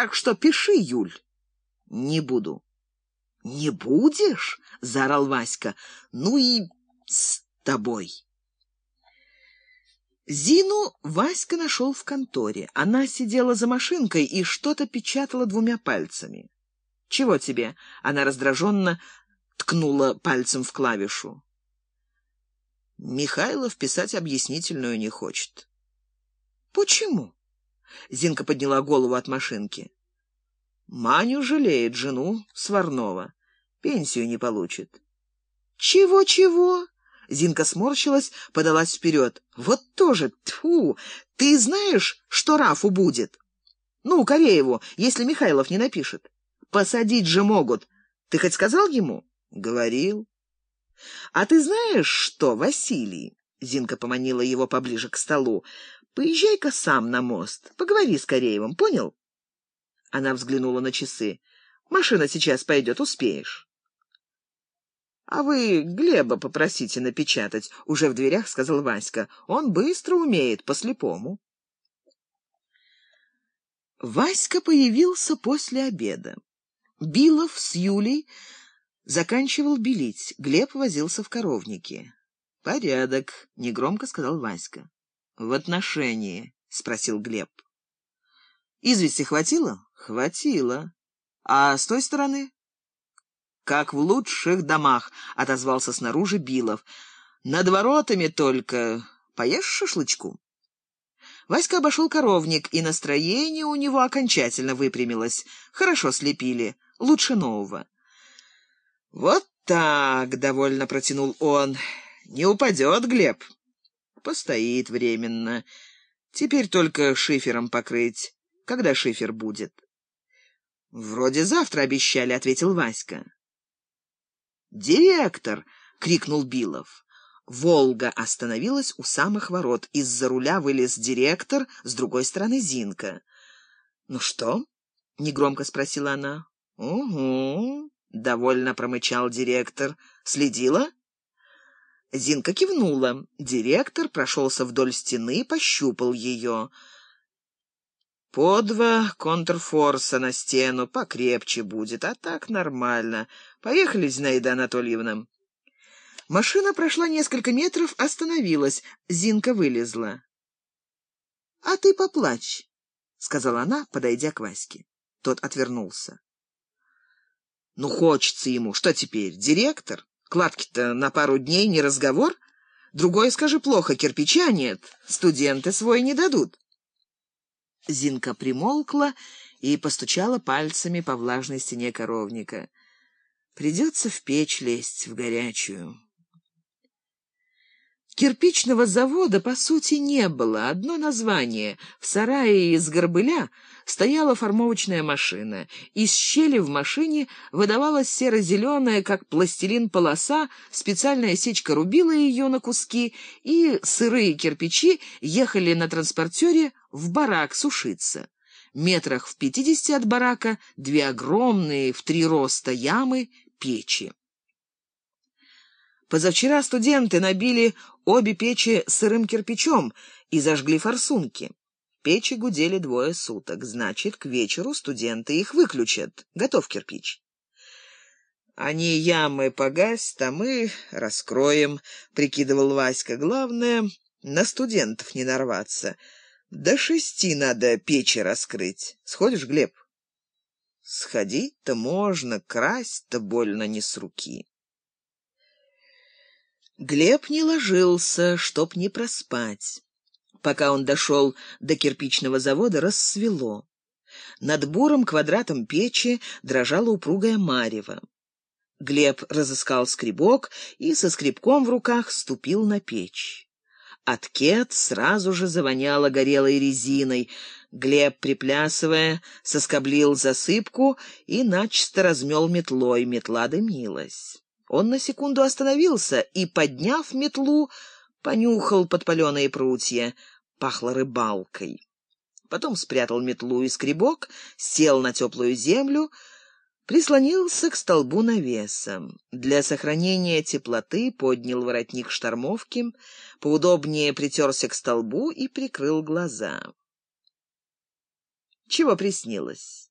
Так что пиши, Юль. Не буду. Не будешь? заорал Васька. Ну и с тобой. Зину Васька нашел в конторе. Она сидела за машинкой и что-то печатала двумя пальцами. «Чего тебе?» — она раздраженно ткнула пальцем в клавишу. Михайлов писать объяснительную не хочет. «Почему?» — Зинка подняла голову от машинки. «Маню жалеет жену Сварнова. Пенсию не получит». «Чего-чего?» Зинка сморщилась, подалась вперед. «Вот тоже, тьфу! Ты знаешь, что Рафу будет? Ну, Корееву, если Михайлов не напишет. Посадить же могут. Ты хоть сказал ему?» «Говорил». «А ты знаешь что, Василий?» Зинка поманила его поближе к столу. «Поезжай-ка сам на мост. Поговори с Кореевым, понял?» Она взглянула на часы. «Машина сейчас пойдет, успеешь». «А вы Глеба попросите напечатать», — уже в дверях сказал Васька. «Он быстро умеет, по-слепому». Васька появился после обеда. Билов с Юлей заканчивал белить, Глеб возился в коровнике. «Порядок», — негромко сказал Васька. «В отношении», — спросил Глеб. «Извести хватило?» «Хватило. А с той стороны?» как в лучших домах», — отозвался снаружи Билов. «Над воротами только. Поешь шашлычку?» Васька обошел коровник, и настроение у него окончательно выпрямилось. Хорошо слепили, лучше нового. «Вот так», — довольно протянул он. «Не упадет, Глеб?» «Постоит временно. Теперь только шифером покрыть. Когда шифер будет?» «Вроде завтра обещали», — ответил Васька. «Директор!» — крикнул Билов. «Волга» остановилась у самых ворот. Из-за руля вылез директор, с другой стороны Зинка. «Ну что?» — негромко спросила она. «Угу», — довольно промычал директор. «Следила?» Зинка кивнула. Директор прошелся вдоль стены, пощупал ее. По два контрфорса на стену, покрепче будет, а так нормально. Поехали, Зинаида Анатольевна. Машина прошла несколько метров, остановилась. Зинка вылезла. — А ты поплачь, — сказала она, подойдя к Ваське. Тот отвернулся. — Ну, хочется ему. Что теперь, директор? Кладки-то на пару дней не разговор. Другое скажи плохо, кирпича нет. Студенты свой не дадут. Зинка примолкла и постучала пальцами по влажной стене коровника. Придется в печь лезть в горячую. Кирпичного завода, по сути, не было. Одно название. В сарае из горбыля стояла формовочная машина. Из щели в машине выдавалась серо-зеленая, как пластилин, полоса, специальная сечка рубила ее на куски, и сырые кирпичи ехали на транспортере в барак сушиться. Метрах в пятидесяти от барака две огромные в три роста ямы печи. Позавчера студенты набили обе печи сырым кирпичом и зажгли форсунки. Печи гудели двое суток, значит, к вечеру студенты их выключат. Готов кирпич. Они ямы погасят, а мы раскроем, — прикидывал Васька. Главное, на студентов не нарваться. До шести надо печи раскрыть. Сходишь, Глеб? Сходить-то можно, красть-то больно не с руки. Глеб не ложился, чтоб не проспать. Пока он дошел до кирпичного завода, рассвело. Над бурым квадратом печи дрожала упругая марево. Глеб разыскал скребок и со скребком в руках ступил на печь. От кет сразу же завоняло горелой резиной. Глеб, приплясывая, соскоблил засыпку и начисто размел метлой. Метла дымилась. Он на секунду остановился и, подняв метлу, понюхал подпаленные прутья. Пахло рыбалкой. Потом спрятал метлу и скребок, сел на теплую землю, прислонился к столбу навеса. Для сохранения теплоты поднял воротник штормовки, поудобнее притерся к столбу и прикрыл глаза. Чего приснилось?